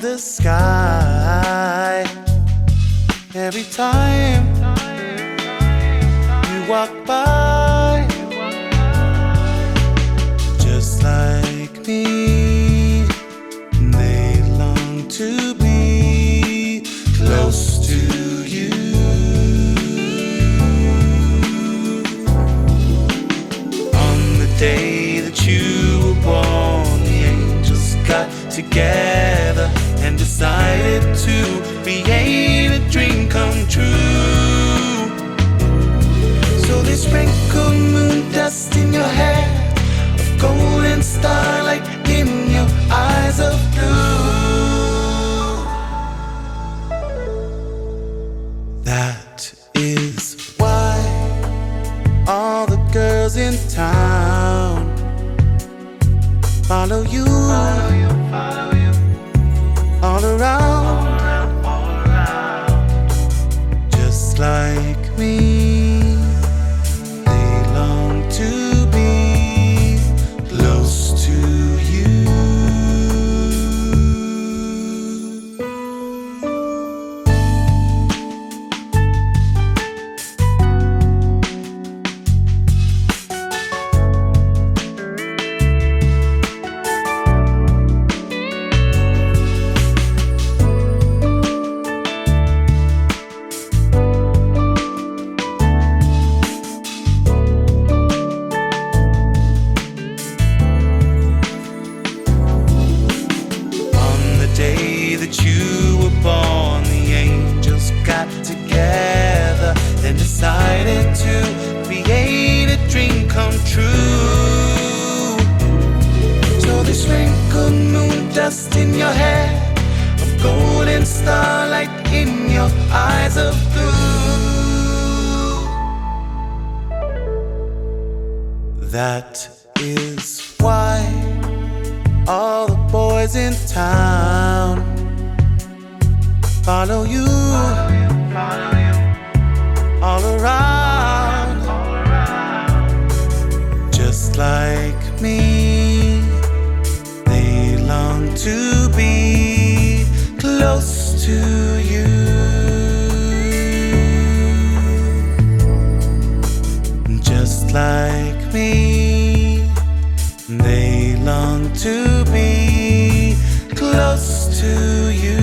The sky every time you walk by? Just like me, they long to be close to you. On the day that you were born, the angels got together decided to create a dream come true. So they sprinkled moon dust in your hair, a golden starlight in your eyes of blue. That is why all the girls in town follow you, all around, decided to create a dream come true. So they sprinkled moon dust in your hair, a golden starlight in your eyes of blue. That is why all the boys in town follow you, all around, just like me. They long to be close to you. Just like me, they long to be close to you.